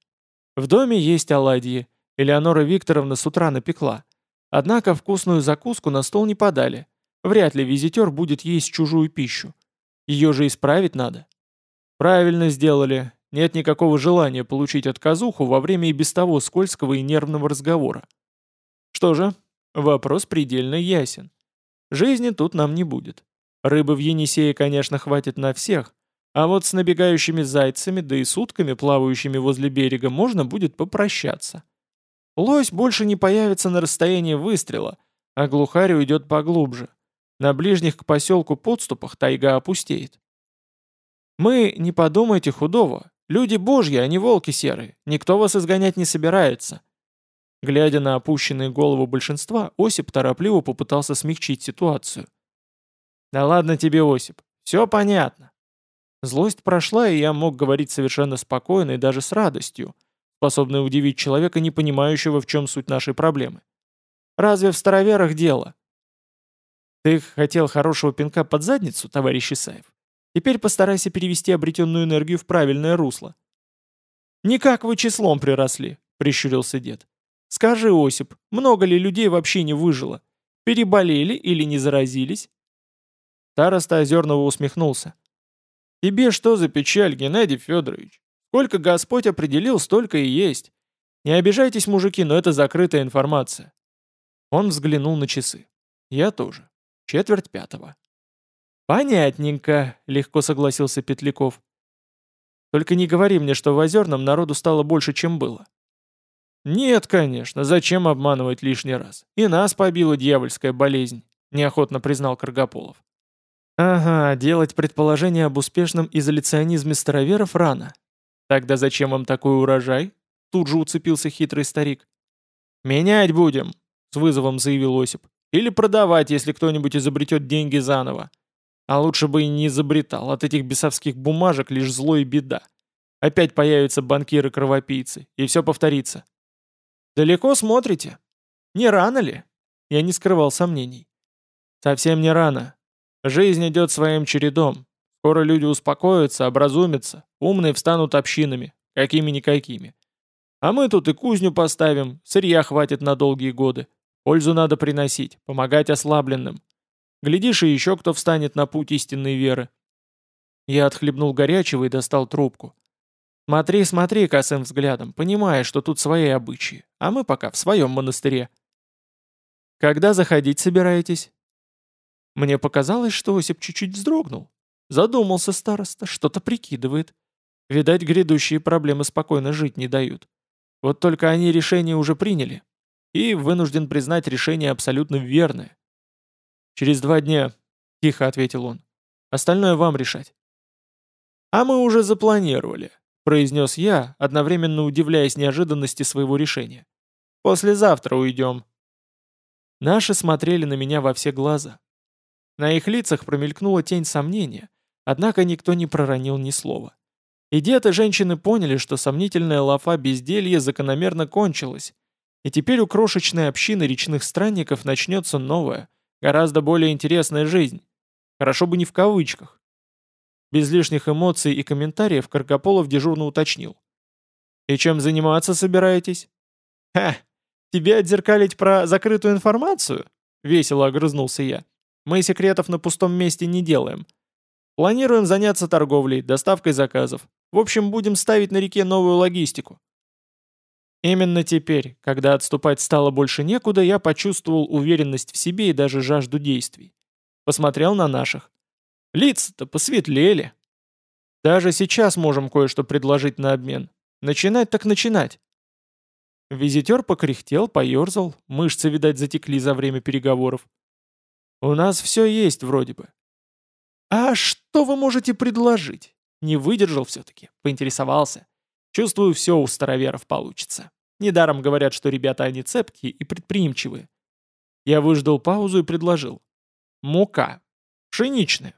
В доме есть оладьи. Элеонора Викторовна с утра напекла. Однако вкусную закуску на стол не подали. Вряд ли визитер будет есть чужую пищу. Ее же исправить надо. Правильно сделали. Нет никакого желания получить отказуху во время и без того скользкого и нервного разговора. Что же, вопрос предельно ясен. Жизни тут нам не будет. Рыбы в Енисее, конечно, хватит на всех, а вот с набегающими зайцами, да и с утками, плавающими возле берега, можно будет попрощаться. Лось больше не появится на расстоянии выстрела, а глухарь уйдет поглубже. На ближних к поселку подступах тайга опустеет. Мы, не подумайте худого, люди божьи, а не волки серые, никто вас изгонять не собирается. Глядя на опущенные головы большинства, Осип торопливо попытался смягчить ситуацию. «Да ладно тебе, Осип, все понятно. Злость прошла, и я мог говорить совершенно спокойно и даже с радостью, способной удивить человека, не понимающего, в чем суть нашей проблемы. Разве в староверах дело? Ты хотел хорошего пинка под задницу, товарищ Исаев? Теперь постарайся перевести обретенную энергию в правильное русло. «Никак вы числом приросли», — прищурился дед. «Скажи, Осип, много ли людей вообще не выжило? Переболели или не заразились?» Староста Озерного усмехнулся. «Тебе что за печаль, Геннадий Федорович? Сколько Господь определил, столько и есть. Не обижайтесь, мужики, но это закрытая информация». Он взглянул на часы. «Я тоже. Четверть пятого». «Понятненько», — легко согласился Петляков. «Только не говори мне, что в Озерном народу стало больше, чем было». «Нет, конечно, зачем обманывать лишний раз? И нас побила дьявольская болезнь», — неохотно признал Каргополов. Ага, делать предположение об успешном изоляционизме староверов рано. Тогда зачем вам такой урожай? Тут же уцепился хитрый старик. «Менять будем», — с вызовом заявил Осип. «Или продавать, если кто-нибудь изобретет деньги заново. А лучше бы и не изобретал. От этих бесовских бумажек лишь зло и беда. Опять появятся банкиры-кровопийцы, и все повторится». «Далеко смотрите? Не рано ли?» Я не скрывал сомнений. «Совсем не рано. Жизнь идет своим чередом. Скоро люди успокоятся, образумятся, умные встанут общинами, какими-никакими. А мы тут и кузню поставим, сырья хватит на долгие годы. Пользу надо приносить, помогать ослабленным. Глядишь, и еще кто встанет на путь истинной веры. Я отхлебнул горячего и достал трубку. Смотри, смотри косым взглядом, понимая, что тут свои обычаи, а мы пока в своем монастыре. Когда заходить собираетесь? Мне показалось, что Осип чуть-чуть вздрогнул. Задумался староста, что-то прикидывает. Видать, грядущие проблемы спокойно жить не дают. Вот только они решение уже приняли. И вынужден признать решение абсолютно верное. «Через два дня», — тихо ответил он. «Остальное вам решать». «А мы уже запланировали», — произнес я, одновременно удивляясь неожиданности своего решения. «Послезавтра уйдем». Наши смотрели на меня во все глаза. На их лицах промелькнула тень сомнения, однако никто не проронил ни слова. И и женщины поняли, что сомнительная лафа безделья закономерно кончилась, и теперь у крошечной общины речных странников начнется новая, гораздо более интересная жизнь. Хорошо бы не в кавычках. Без лишних эмоций и комментариев Каргополов дежурно уточнил. «И чем заниматься собираетесь?» «Ха! Тебе отзеркалить про закрытую информацию?» — весело огрызнулся я. Мы секретов на пустом месте не делаем. Планируем заняться торговлей, доставкой заказов. В общем, будем ставить на реке новую логистику. Именно теперь, когда отступать стало больше некуда, я почувствовал уверенность в себе и даже жажду действий. Посмотрел на наших. Лица-то посветлели. Даже сейчас можем кое-что предложить на обмен. Начинать так начинать. Визитер покряхтел, поерзал, мышцы, видать, затекли за время переговоров. У нас все есть вроде бы. А что вы можете предложить? Не выдержал все-таки, поинтересовался. Чувствую, все у староверов получится. Недаром говорят, что ребята они цепкие и предприимчивые. Я выждал паузу и предложил. Мука. Пшеничная.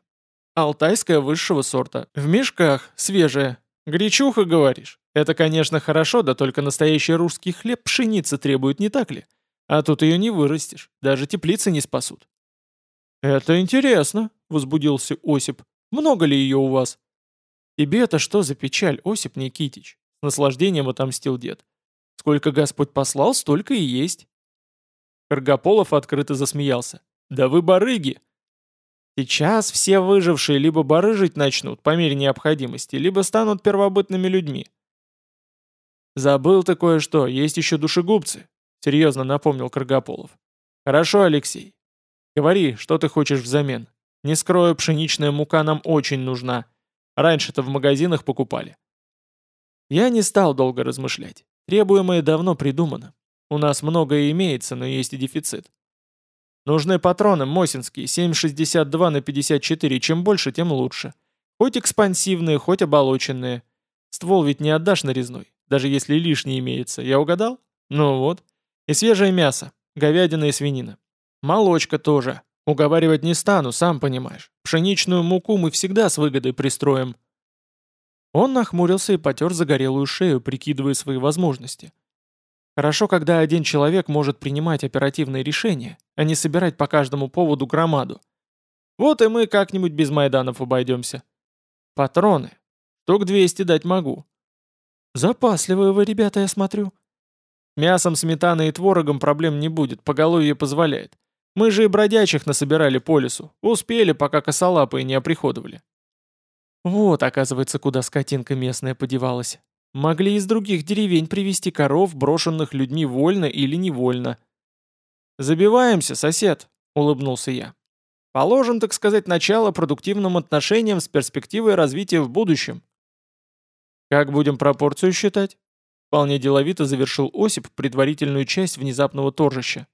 Алтайская высшего сорта. В мешках, свежая. Гречуха, говоришь? Это, конечно, хорошо, да только настоящий русский хлеб пшеницы требует, не так ли? А тут ее не вырастешь. Даже теплицы не спасут. «Это интересно», — возбудился Осип. «Много ли ее у вас?» «Тебе-то что за печаль, Осип Никитич?» С наслаждением отомстил дед. «Сколько Господь послал, столько и есть». Каргополов открыто засмеялся. «Да вы барыги!» Сейчас все выжившие либо барыжить начнут по мере необходимости, либо станут первобытными людьми. «Забыл ты кое-что, есть еще душегубцы», — серьезно напомнил Каргополов. «Хорошо, Алексей. Говори, что ты хочешь взамен. Не скрою, пшеничная мука нам очень нужна. Раньше-то в магазинах покупали». Я не стал долго размышлять. Требуемое давно придумано. У нас многое имеется, но есть и дефицит. Нужны патроны Мосинские, 7,62 на 54, чем больше, тем лучше. Хоть экспансивные, хоть оболоченные. Ствол ведь не отдашь нарезной, даже если лишний имеется. Я угадал? Ну вот. И свежее мясо, говядина и свинина. Молочка тоже. Уговаривать не стану, сам понимаешь. Пшеничную муку мы всегда с выгодой пристроим. Он нахмурился и потер загорелую шею, прикидывая свои возможности. Хорошо, когда один человек может принимать оперативные решения, а не собирать по каждому поводу громаду. Вот и мы как-нибудь без Майданов обойдемся. Патроны. Штук 200 дать могу. Запасливые вы, ребята, я смотрю. Мясом, сметаной и творогом проблем не будет, поголовье позволяет. Мы же и бродячих насобирали по лесу. Успели, пока косолапые не оприходовали. Вот, оказывается, куда скотинка местная подевалась. Могли из других деревень привести коров, брошенных людьми вольно или невольно. «Забиваемся, сосед», — улыбнулся я. «Положим, так сказать, начало продуктивным отношениям с перспективой развития в будущем». «Как будем пропорцию считать?» Вполне деловито завершил Осип предварительную часть внезапного торжища.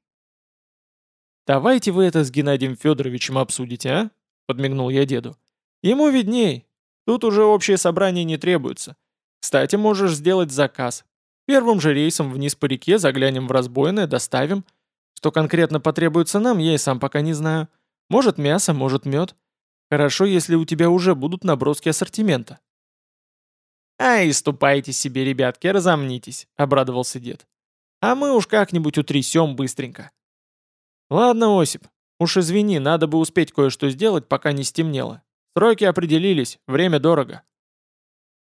«Давайте вы это с Геннадием Федоровичем обсудите, а?» — подмигнул я деду. «Ему видней. Тут уже общее собрание не требуется. Кстати, можешь сделать заказ. Первым же рейсом вниз по реке заглянем в разбойное, доставим. Что конкретно потребуется нам, я и сам пока не знаю. Может мясо, может мед. Хорошо, если у тебя уже будут наброски ассортимента. «Ай, ступайте себе, ребятки, разомнитесь», — обрадовался дед. «А мы уж как-нибудь утрясем быстренько». «Ладно, Осип, уж извини, надо бы успеть кое-что сделать, пока не стемнело. Сроки определились, время дорого».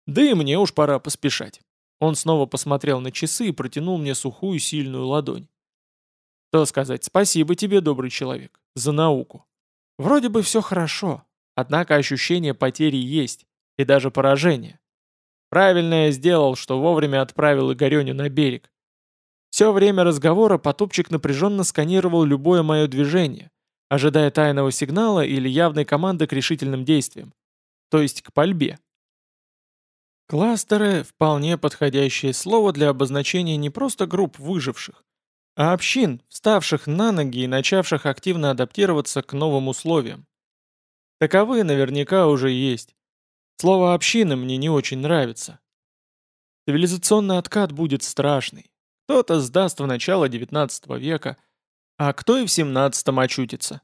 Да и мне уж пора поспешать. Он снова посмотрел на часы и протянул мне сухую сильную ладонь. Что сказать, спасибо тебе, добрый человек, за науку. Вроде бы все хорошо, однако ощущение потери есть, и даже поражения. Правильно я сделал, что вовремя отправил Игореню на берег. Все время разговора Потупчик напряженно сканировал любое мое движение, ожидая тайного сигнала или явной команды к решительным действиям, то есть к пальбе. Кластеры – вполне подходящее слово для обозначения не просто групп выживших, а общин, вставших на ноги и начавших активно адаптироваться к новым условиям. Таковые наверняка уже есть. Слово «община» мне не очень нравится. Цивилизационный откат будет страшный. Кто-то сдаст в начало XIX века, а кто и в XVII очутится.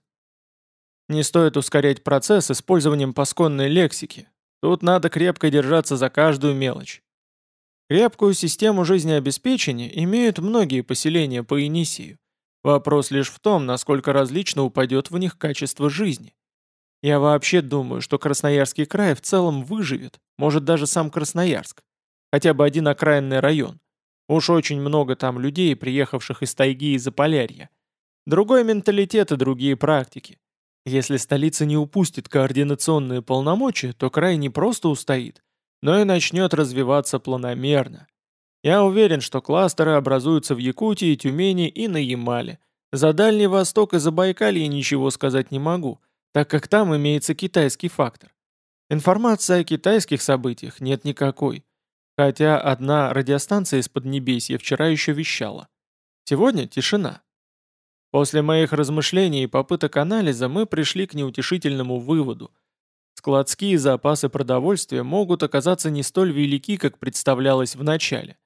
Не стоит ускорять процесс использованием пасконной лексики, Тут надо крепко держаться за каждую мелочь. Крепкую систему жизнеобеспечения имеют многие поселения по Енисею. Вопрос лишь в том, насколько различно упадет в них качество жизни. Я вообще думаю, что Красноярский край в целом выживет, может даже сам Красноярск. Хотя бы один окраинный район. Уж очень много там людей, приехавших из тайги и Заполярья. Другой менталитет и другие практики. Если столица не упустит координационные полномочия, то край не просто устоит, но и начнет развиваться планомерно. Я уверен, что кластеры образуются в Якутии, Тюмени и на Ямале. За Дальний Восток и Забайкалье ничего сказать не могу, так как там имеется китайский фактор. Информации о китайских событиях нет никакой. Хотя одна радиостанция из Поднебесья вчера еще вещала. Сегодня тишина. После моих размышлений и попыток анализа мы пришли к неутешительному выводу. Складские запасы продовольствия могут оказаться не столь велики, как представлялось в начале.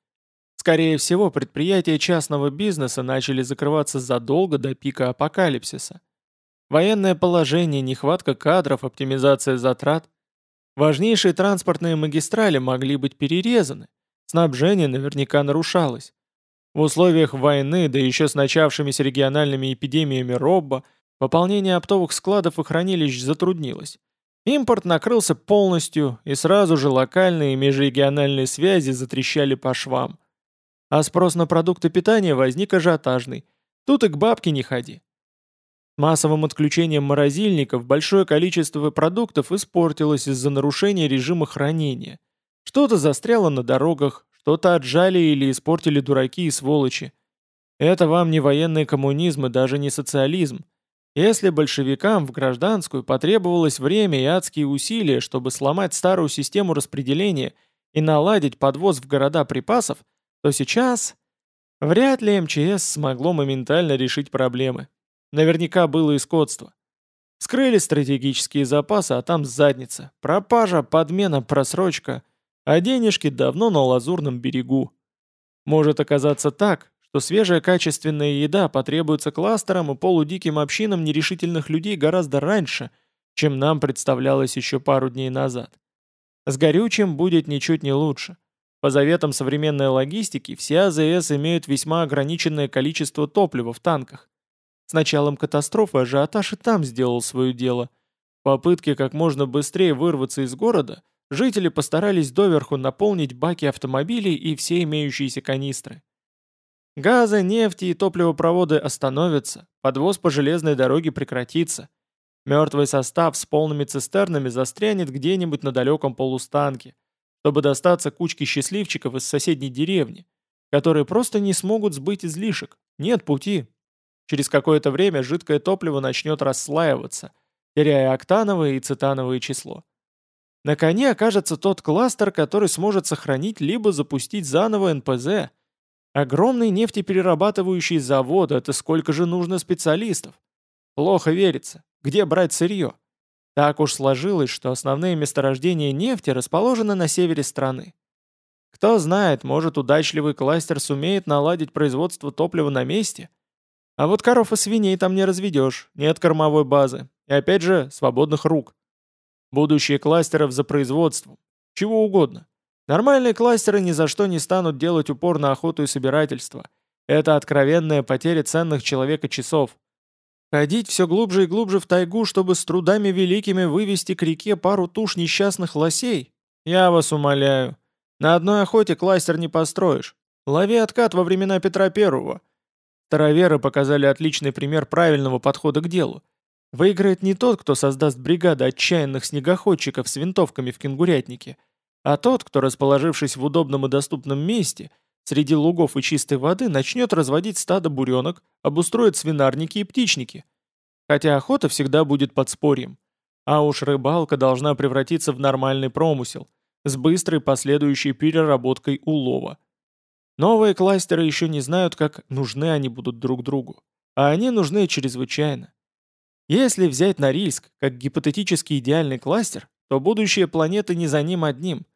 Скорее всего, предприятия частного бизнеса начали закрываться задолго до пика апокалипсиса. Военное положение, нехватка кадров, оптимизация затрат. Важнейшие транспортные магистрали могли быть перерезаны, снабжение наверняка нарушалось. В условиях войны, да еще с начавшимися региональными эпидемиями робба, пополнение оптовых складов и хранилищ затруднилось. Импорт накрылся полностью, и сразу же локальные и межрегиональные связи затрещали по швам. А спрос на продукты питания возник ажиотажный. Тут и к бабке не ходи. Массовым отключением морозильников большое количество продуктов испортилось из-за нарушения режима хранения. Что-то застряло на дорогах, что-то отжали или испортили дураки и сволочи. Это вам не военный коммунизм и даже не социализм. Если большевикам в гражданскую потребовалось время и адские усилия, чтобы сломать старую систему распределения и наладить подвоз в города припасов, то сейчас вряд ли МЧС смогло моментально решить проблемы. Наверняка было и скотство. Скрыли стратегические запасы, а там задница. Пропажа, подмена, просрочка. А денежки давно на лазурном берегу. Может оказаться так, что свежая качественная еда потребуется кластерам и полудиким общинам нерешительных людей гораздо раньше, чем нам представлялось еще пару дней назад. С горючим будет ничуть не лучше. По заветам современной логистики, все АЗС имеют весьма ограниченное количество топлива в танках. С началом катастрофы ажиотаж и там сделал свое дело. В попытке как можно быстрее вырваться из города, жители постарались доверху наполнить баки автомобилей и все имеющиеся канистры. Газы, нефти и топливопроводы остановятся, подвоз по железной дороге прекратится. Мертвый состав с полными цистернами застрянет где-нибудь на далеком полустанке, чтобы достаться кучке счастливчиков из соседней деревни, которые просто не смогут сбыть излишек, нет пути. Через какое-то время жидкое топливо начнет расслаиваться, теряя октановое и цитановое число. На коне окажется тот кластер, который сможет сохранить либо запустить заново НПЗ – Огромный нефтеперерабатывающий завод — это сколько же нужно специалистов? Плохо верится. Где брать сырье? Так уж сложилось, что основные месторождения нефти расположены на севере страны. Кто знает, может удачливый кластер сумеет наладить производство топлива на месте? А вот коров и свиней там не разведешь, нет кормовой базы. И опять же, свободных рук. Будущее кластеров за производством. Чего угодно. Нормальные кластеры ни за что не станут делать упор на охоту и собирательство. Это откровенная потеря ценных человека часов. Ходить все глубже и глубже в тайгу, чтобы с трудами великими вывести к реке пару туш несчастных лосей? Я вас умоляю. На одной охоте кластер не построишь. Лови откат во времена Петра Первого. Староверы показали отличный пример правильного подхода к делу. Выиграет не тот, кто создаст бригаду отчаянных снегоходчиков с винтовками в кенгурятнике – а тот, кто, расположившись в удобном и доступном месте, среди лугов и чистой воды, начнет разводить стадо буренок, обустроит свинарники и птичники. Хотя охота всегда будет подспорьем. А уж рыбалка должна превратиться в нормальный промысел, с быстрой последующей переработкой улова. Новые кластеры еще не знают, как нужны они будут друг другу. А они нужны чрезвычайно. Если взять Норильск как гипотетически идеальный кластер, то будущее планеты не за ним одним.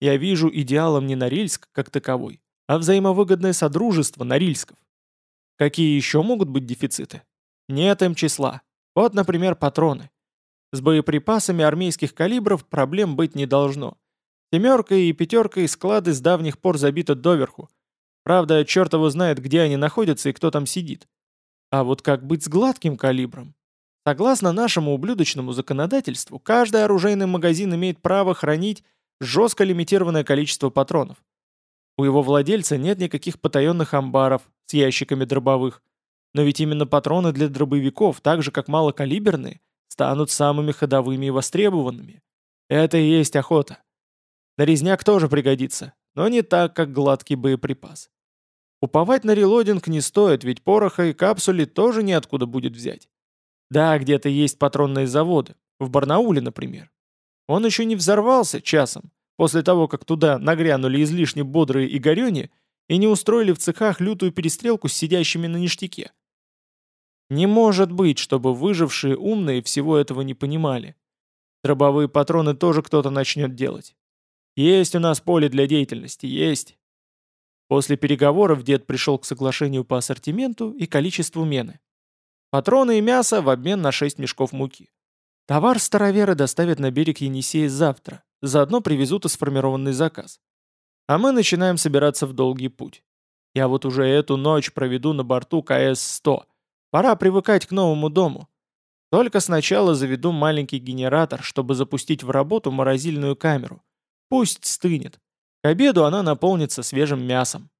Я вижу идеалом не Норильск как таковой, а взаимовыгодное содружество Норильсков. Какие еще могут быть дефициты? Нет им числа. Вот, например, патроны. С боеприпасами армейских калибров проблем быть не должно. Семеркой и пятеркой склады с давних пор забиты доверху. Правда, черт его знает, где они находятся и кто там сидит. А вот как быть с гладким калибром? Согласно нашему ублюдочному законодательству, каждый оружейный магазин имеет право хранить жестко лимитированное количество патронов. У его владельца нет никаких потаенных амбаров с ящиками дробовых. Но ведь именно патроны для дробовиков, так же как малокалиберные, станут самыми ходовыми и востребованными. Это и есть охота. Нарезняк тоже пригодится, но не так, как гладкий боеприпас. Уповать на релодинг не стоит, ведь пороха и капсули тоже неоткуда будет взять. Да, где-то есть патронные заводы, в Барнауле, например. Он еще не взорвался часом, после того, как туда нагрянули излишне бодрые и горюни и не устроили в цехах лютую перестрелку с сидящими на ништяке. Не может быть, чтобы выжившие умные всего этого не понимали. Дробовые патроны тоже кто-то начнет делать. Есть у нас поле для деятельности, есть. После переговоров дед пришел к соглашению по ассортименту и количеству мены. Патроны и мясо в обмен на 6 мешков муки. Товар староверы доставят на берег Енисея завтра, заодно привезут и сформированный заказ. А мы начинаем собираться в долгий путь. Я вот уже эту ночь проведу на борту КС-100. Пора привыкать к новому дому. Только сначала заведу маленький генератор, чтобы запустить в работу морозильную камеру. Пусть стынет. К обеду она наполнится свежим мясом.